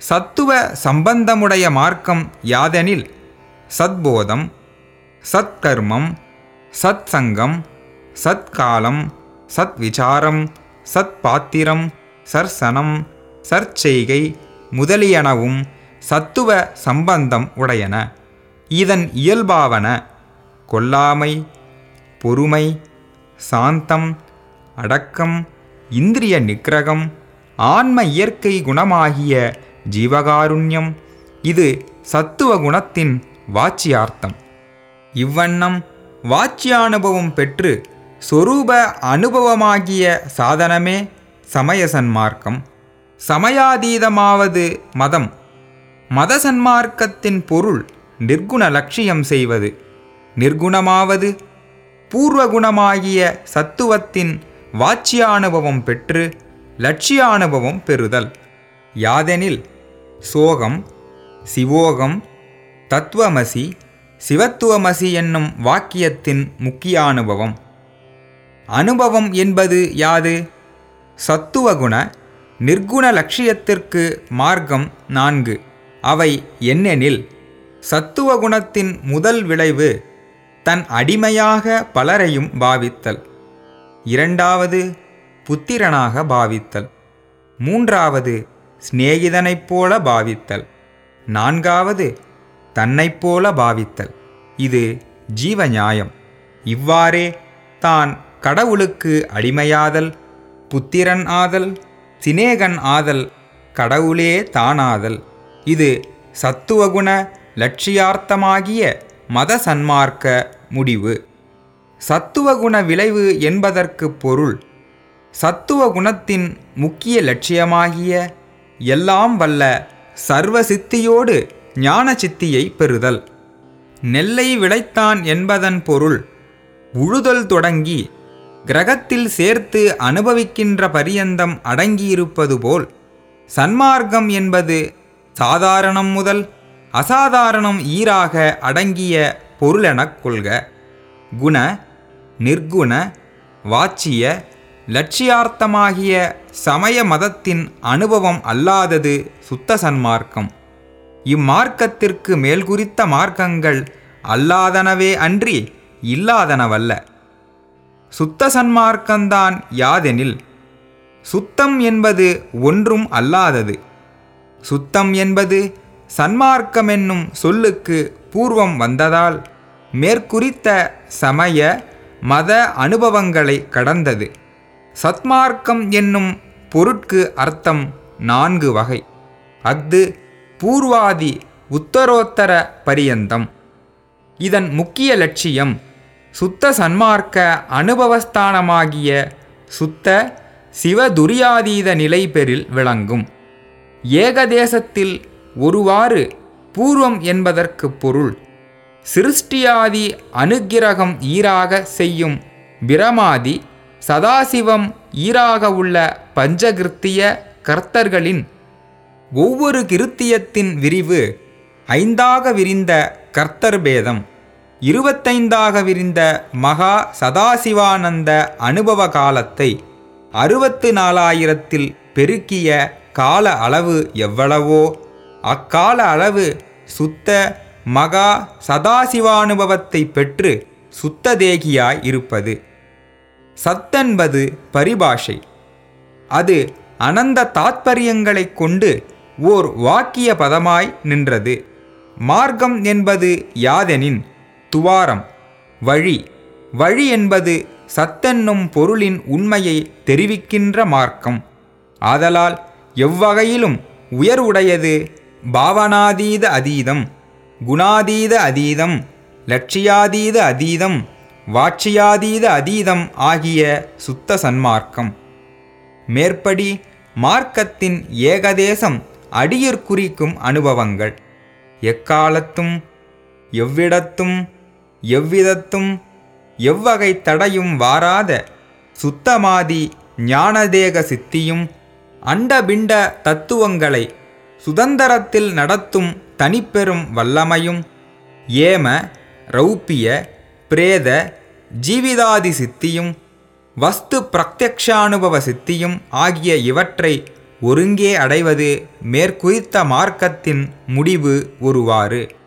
சத்துவ சம்பந்தமுடைய மார்க்கம் யாதெனில்? சத்போதம் சத்கர்மம் சத்சங்கம் சத்காலம் சத்விசாரம் சத்பாத்திரம் சர்சனம் சற்செய்கை முதலியனவும் சத்துவ சம்பந்தம் உடையன. இதன் இயல்பாவன கொல்லாமை பொறுமை சாந்தம் அடக்கம் இந்திரிய நிக்கிரகம் ஆன்ம இயற்கை குணமாகிய ஜீவகாருண்யம். இது சத்துவ குணத்தின் வாச்சியார்த்தம். இவ்வண்ணம் வாச்சியானுபவம் பெற்று சொரூப அனுபவமாகிய சாதனமே சமய சன்மார்க்கம் சமயாதீதமாவது மதம். மத சன்மார்க்கத்தின் பொருள் நிர்குண லட்சியம் செய்வது. நிர்குணமாவது பூர்வகுணமாகிய சத்துவத்தின் வாச்சியானுபவம் பெற்று லட்சியானுபவம் பெறுதல். யாதெனில் சோகம் சிவோகம் தத்துவமசி சிவத்துவமசி என்னும் வாக்கியத்தின் முக்கிய அனுபவம் அனுபவம் என்பது யாது? சத்துவகுண நிர்குண லட்சியத்திற்கு மார்க்கம் நான்கு. அவை என்னெனில் சத்துவகுணத்தின் முதல் விளைவு தன் அடிமையாக பலரையும் பாவித்தல். இரண்டாவது புத்திரனாக பாவித்தல். மூன்றாவது சிநேகிதனைப் போல பாவித்தல். நான்காவது தன்னைப் போல பாவித்தல். இது ஜீவநியாயம். இவ்வாறே தான் கடவுளுக்கு அடிமையாதல் புத்திரன் ஆதல் சிநேகன் ஆதல் கடவுளே தானாதல். இது சத்துவகுண லட்சியார்த்தமாகிய மத சன்மார்க்க முடிவு. சத்துவகுண விளைவு என்பதற்கு பொருள் சத்துவ குணத்தின் முக்கிய லட்சியமாகிய எல்லாம் வல்ல சர்வ சித்தியோடு ஞான சித்தியை பெறுதல். நெல்லை விளைத்தான் என்பதன் பொருள் உழுதல் தொடங்கி கிரகத்தில் சேர்த்து அனுபவிக்கின்ற பரியந்தம் அடங்கியிருப்பது போல் சன்மார்க்கம் என்பது சாதாரணம் முதல் அசாதாரணம் ஈராக அடங்கிய பொருளெனக் கொள்க. குண நிர்குண வாச்சிய லட்சியார்த்தமாகிய சமய மதத்தின் அனுபவம் அல்லாதது சுத்த சன்மார்க்கம். இம்மார்க்கத்திற்கு மேல்குறித்த மார்க்கங்கள் அல்லாதனவே அன்றி இல்லாதனவல்ல. சுத்த சன்மார்க்கந்தான் யாதெனில் சுத்தம் என்பது ஒன்றும் அல்லாதது. சுத்தம் என்பது சன்மார்க்கம் என்னும் சொல்லுக்கு பூர்வம் வந்ததால் மேற்குறித்த சமய மத அனுபவங்களை கடந்தது. சத்மார்க்கம் என்னும் பொருட்கு அர்த்தம் நான்கு வகை. அஃது பூர்வாதி உத்தரோத்தர பரியந்தம். இதன் முக்கிய லட்சியம் சுத்த சன்மார்க்க அனுபவஸ்தானமாகிய சுத்த சிவதுரியாதீத நிலை பெறில் விளங்கும். ஏகதேசத்தில் ஒருவாறு பூர்வம் என்பதற்கு பொருள் சிருஷ்டியாதி அனுக்கிரகம் ஈராக செய்யும் பிரமாதி சதாசிவம் ஈராக உள்ள பஞ்சகிருத்திய கர்த்தர்களின் ஒவ்வொரு கிருத்தியத்தின் விரிவு ஐந்தாக விரிந்த கர்த்தர் பேதம் இருபத்தைந்தாக விரிந்த மகா சதாசிவானந்த அனுபவ காலத்தை அறுபத்து நாலாயிரத்தில் பெருக்கிய கால அளவு எவ்வளவோ அக்கால அளவு சுத்த மகா சதாசிவானுபவத்தை பெற்று சுத்த தேகியாய் இருப்பது. சத்தென்பது பரிபாஷை. அது அனந்த தாத்பரியங்களை கொண்டு ஓர் வாக்கிய பதமாய் நின்றது. மார்க்கம் என்பது யாதெனின் துவாரம். வழி. வழி என்பது சத்தென்னும் பொருளின் உண்மையை தெரிவிக்கின்ற மார்க்கம். ஆதலால் எவ்வகையிலும் உயர்வுடையது பாவனாதீத அதீதம் குணாதீத அதீதம் லட்சியாதீத அதீதம் வாட்சியாதீத அதீதம் ஆகிய சுத்த சன்மார்க்கம். மேற்படி மார்க்கத்தின் ஏகதேசம் அடியிற் குறிக்கும் அனுபவங்கள். எக்காலத்தும் எவ்விடத்தும் எவ்விதத்தும் எவ்வகை தடையும் வாராத சுத்தமாதி ஞானதேக சித்தியும் அண்டபிண்ட தத்துவங்களை சுதந்தரத்தில் நடத்தும் தனிப்பெரும் வல்லமையும் ஏம ரௌப்பிய பிரேத ஜீவிதாதி சித்தியும் வஸ்து பிரத்யக்ஷானுபவ சித்தியும் ஆகிய இவற்றை ஒருங்கே அடைவது மேற்குறித்த மார்க்கத்தின் முடிவு ஒருவாறு.